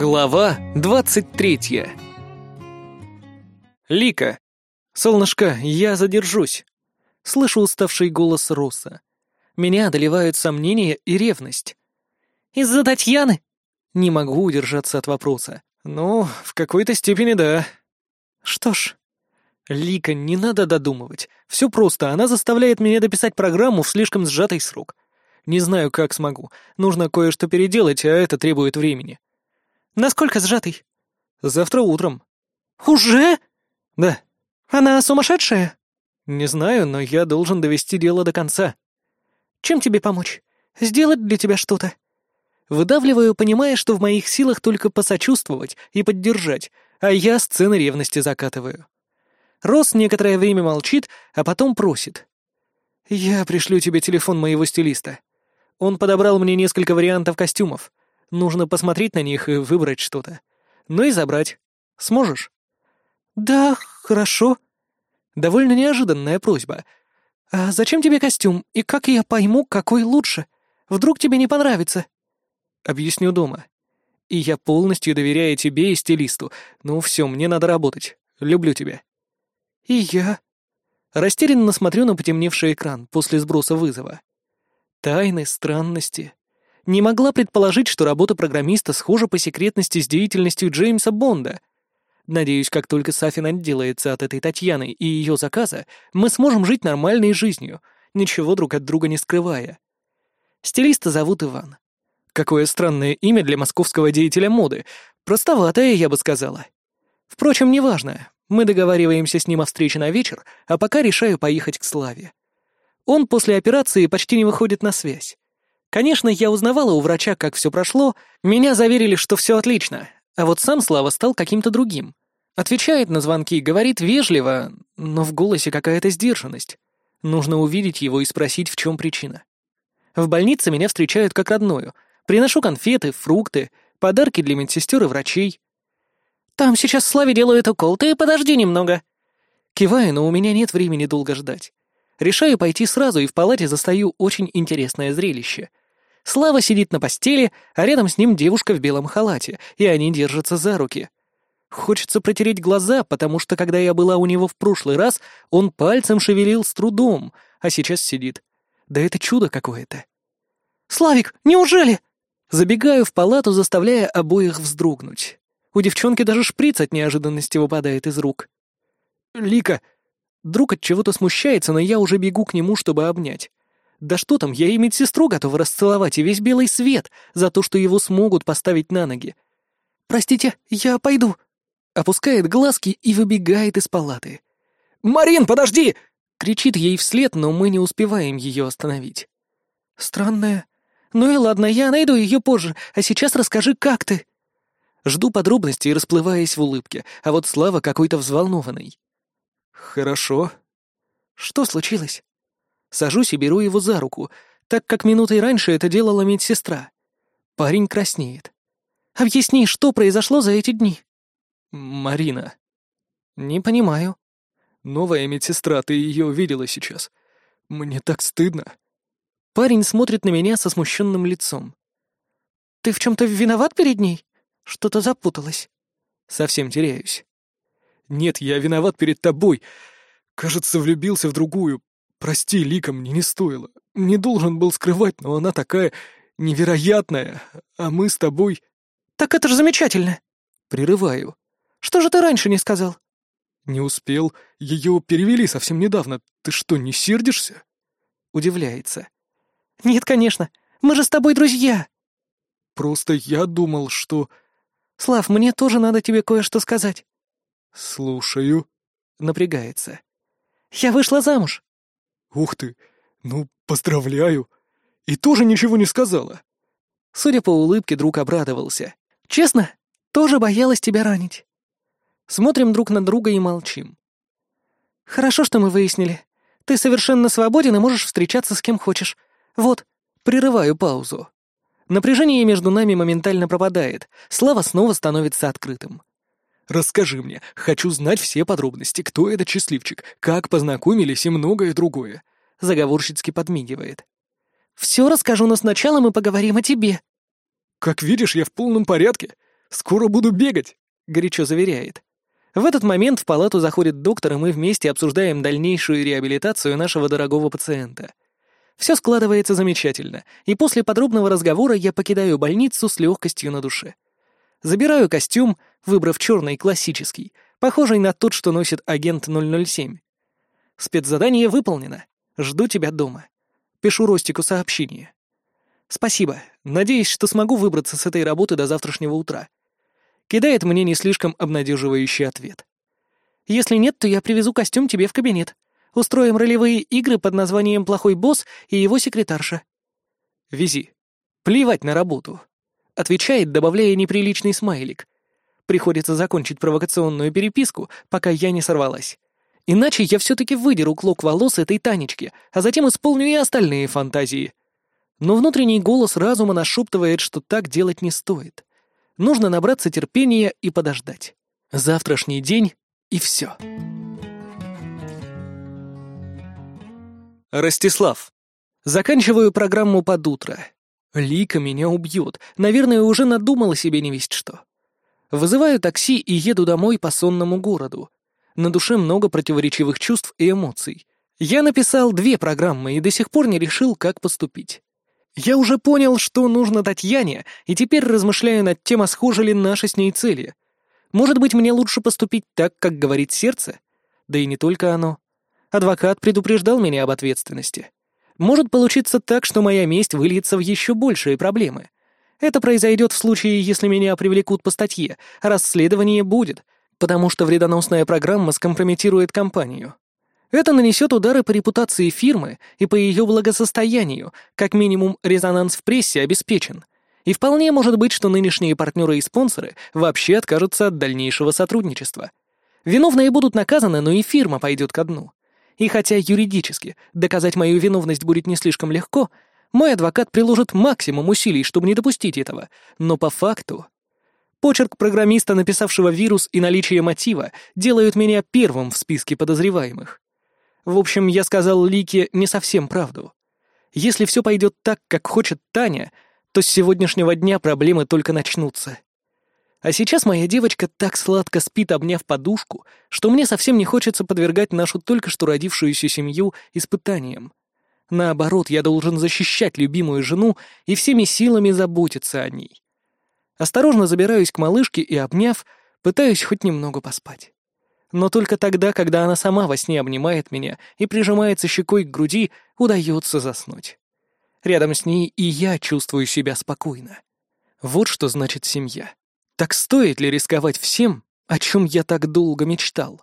Глава 23 Лика. Солнышко, я задержусь. Слышу уставший голос Росса. Меня одолевают сомнения и ревность. Из-за Татьяны? Не могу удержаться от вопроса. Ну, в какой-то степени да. Что ж, Лика, не надо додумывать. Все просто, она заставляет меня дописать программу в слишком сжатый срок. Не знаю, как смогу. Нужно кое-что переделать, а это требует времени. Насколько сжатый? Завтра утром. Уже? Да. Она сумасшедшая? Не знаю, но я должен довести дело до конца. Чем тебе помочь? Сделать для тебя что-то? Выдавливаю, понимая, что в моих силах только посочувствовать и поддержать, а я сцены ревности закатываю. Рос некоторое время молчит, а потом просит. «Я пришлю тебе телефон моего стилиста. Он подобрал мне несколько вариантов костюмов. Нужно посмотреть на них и выбрать что-то. Ну и забрать. Сможешь?» «Да, хорошо». Довольно неожиданная просьба. «А зачем тебе костюм, и как я пойму, какой лучше? Вдруг тебе не понравится?» «Объясню дома. И я полностью доверяю тебе и стилисту. Ну все, мне надо работать. Люблю тебя». «И я». Растерянно смотрю на потемневший экран после сброса вызова. Тайны, странности. Не могла предположить, что работа программиста схожа по секретности с деятельностью Джеймса Бонда. Надеюсь, как только Сафин отделается от этой Татьяны и ее заказа, мы сможем жить нормальной жизнью, ничего друг от друга не скрывая. Стилиста зовут Иван. Какое странное имя для московского деятеля моды. Простоватое, я бы сказала. Впрочем, неважно. Мы договариваемся с ним о встрече на вечер, а пока решаю поехать к Славе. Он после операции почти не выходит на связь. Конечно, я узнавала у врача, как все прошло, меня заверили, что все отлично, а вот сам Слава стал каким-то другим. Отвечает на звонки, говорит вежливо, но в голосе какая-то сдержанность. Нужно увидеть его и спросить, в чем причина. В больнице меня встречают как родную. Приношу конфеты, фрукты, подарки для медсестер и врачей. «Там сейчас Славе делают укол, ты подожди немного». Киваю, но у меня нет времени долго ждать. Решаю пойти сразу и в палате застаю очень интересное зрелище. Слава сидит на постели, а рядом с ним девушка в белом халате, и они держатся за руки. Хочется протереть глаза, потому что когда я была у него в прошлый раз, он пальцем шевелил с трудом, а сейчас сидит. Да это чудо какое-то. «Славик, неужели?» Забегаю в палату, заставляя обоих вздрогнуть. У девчонки даже шприц от неожиданности выпадает из рук. «Лика!» Друг от чего-то смущается, но я уже бегу к нему, чтобы обнять. Да что там, я и медсестру готова расцеловать, и весь белый свет за то, что его смогут поставить на ноги. «Простите, я пойду!» Опускает глазки и выбегает из палаты. «Марин, подожди!» Кричит ей вслед, но мы не успеваем ее остановить. «Странная. Ну и ладно, я найду ее позже, а сейчас расскажи, как ты?» Жду подробностей, расплываясь в улыбке, а вот Слава какой-то взволнованный. «Хорошо». «Что случилось?» Сажусь и беру его за руку, так как минутой раньше это делала медсестра. Парень краснеет. «Объясни, что произошло за эти дни?» «Марина». «Не понимаю». «Новая медсестра, ты ее видела сейчас. Мне так стыдно». Парень смотрит на меня со смущенным лицом. «Ты в чем-то виноват перед ней?» Что-то запуталось. Совсем теряюсь. Нет, я виноват перед тобой. Кажется, влюбился в другую. Прости, Лика, мне не стоило. Не должен был скрывать, но она такая невероятная. А мы с тобой... Так это же замечательно. Прерываю. Что же ты раньше не сказал? Не успел. Ее перевели совсем недавно. Ты что, не сердишься? Удивляется. Нет, конечно. Мы же с тобой друзья. Просто я думал, что... «Слав, мне тоже надо тебе кое-что сказать». «Слушаю». Напрягается. «Я вышла замуж». «Ух ты! Ну, поздравляю! И тоже ничего не сказала». Судя по улыбке, друг обрадовался. «Честно, тоже боялась тебя ранить». Смотрим друг на друга и молчим. «Хорошо, что мы выяснили. Ты совершенно свободен и можешь встречаться с кем хочешь. Вот, прерываю паузу. Напряжение между нами моментально пропадает, Слава снова становится открытым. «Расскажи мне, хочу знать все подробности, кто этот счастливчик, как познакомились и многое другое», — заговорщицки подмигивает. «Все расскажу, но сначала мы поговорим о тебе». «Как видишь, я в полном порядке. «Скоро буду бегать», — горячо заверяет. В этот момент в палату заходит доктор, и мы вместе обсуждаем дальнейшую реабилитацию нашего дорогого пациента. Все складывается замечательно, и после подробного разговора я покидаю больницу с легкостью на душе. Забираю костюм, выбрав черный классический, похожий на тот, что носит агент 007. Спецзадание выполнено. Жду тебя дома. Пишу Ростику сообщение. Спасибо. Надеюсь, что смогу выбраться с этой работы до завтрашнего утра. Кидает мне не слишком обнадеживающий ответ. Если нет, то я привезу костюм тебе в кабинет. Устроим ролевые игры под названием «Плохой босс» и его секретарша. Вези. Плевать на работу. Отвечает, добавляя неприличный смайлик. Приходится закончить провокационную переписку, пока я не сорвалась. Иначе я все-таки выдеру клок волос этой Танечки, а затем исполню и остальные фантазии. Но внутренний голос разума нашептывает, что так делать не стоит. Нужно набраться терпения и подождать. Завтрашний день — и все. Ростислав. Заканчиваю программу под утро. Лика меня убьет. Наверное, уже надумала себе не весть что. Вызываю такси и еду домой по сонному городу. На душе много противоречивых чувств и эмоций. Я написал две программы и до сих пор не решил, как поступить. Я уже понял, что нужно Татьяне, и теперь размышляю над тем, а схожи ли наши с ней цели. Может быть, мне лучше поступить так, как говорит сердце? Да и не только оно. Адвокат предупреждал меня об ответственности. Может получиться так, что моя месть выльется в еще большие проблемы. Это произойдет в случае, если меня привлекут по статье, расследование будет, потому что вредоносная программа скомпрометирует компанию. Это нанесет удары по репутации фирмы и по ее благосостоянию, как минимум резонанс в прессе обеспечен. И вполне может быть, что нынешние партнеры и спонсоры вообще откажутся от дальнейшего сотрудничества. Виновные будут наказаны, но и фирма пойдет ко дну. И хотя юридически доказать мою виновность будет не слишком легко, мой адвокат приложит максимум усилий, чтобы не допустить этого, но по факту Почерк программиста, написавшего вирус, и наличие мотива делают меня первым в списке подозреваемых. В общем, я сказал Лике не совсем правду. Если все пойдет так, как хочет Таня, то с сегодняшнего дня проблемы только начнутся. А сейчас моя девочка так сладко спит, обняв подушку, что мне совсем не хочется подвергать нашу только что родившуюся семью испытаниям. Наоборот, я должен защищать любимую жену и всеми силами заботиться о ней. Осторожно забираюсь к малышке и, обняв, пытаюсь хоть немного поспать. Но только тогда, когда она сама во сне обнимает меня и прижимается щекой к груди, удается заснуть. Рядом с ней и я чувствую себя спокойно. Вот что значит семья. Так стоит ли рисковать всем, о чем я так долго мечтал?